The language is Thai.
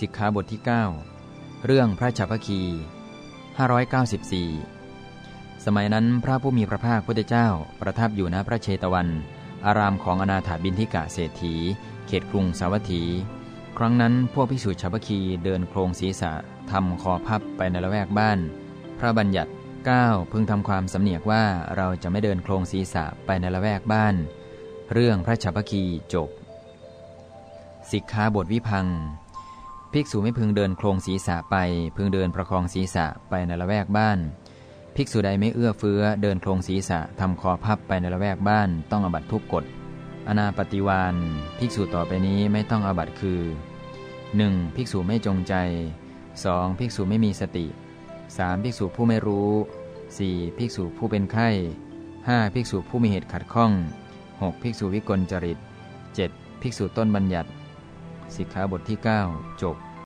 สิกขาบทที่ 9 เรื่องพระฉัพคี 594 สมัยนั้นพระผู้มีพระภาคพุทธเจ้า ประทับอยู่ณพระเชตวัน อารามของอนาถาบินทิกะเศรษฐี เขตกรุงสาวัตถี ครั้งนั้นพวกภิกษุฉัพคีเดินโครงศีรษะทำคอพับไปในละแวกบ้าน พระบัญญัติ 9 พึงทำความสำเนียกว่าเราจะไม่เดินโครงศีรษะไปในละแวกบ้าน เรื่องพระฉัพพคีจบสิกขาบทวิพัง ภิกษุไม่พึงเดินโครงศีรษะไป พึงเดินประคองศีรษะไปในละแวกบ้าน ภิกษุใดไม่เอื้อเฟื้อเดินโครงศีรษะทำคอพับไปในละแวกบ้าน ต้องอบัตทุกกฎอนาปฏิวานภิกษุต่อไปนี้ไม่ต้องอบัตคือ 1. ภิกษุไม่จงใจ 2. ภิกษุไม่มีสติ 3. ภิกษุผู้ไม่รู้ 4. ภิกษุผู้เป็นไข้ 5. ภิกษุผู้มีเหตุขัดข้อง 6. ภิกษุวิกลจริต 7. ภิกษุต้นบัญญัติ สิกขาบทที่ 9 จบ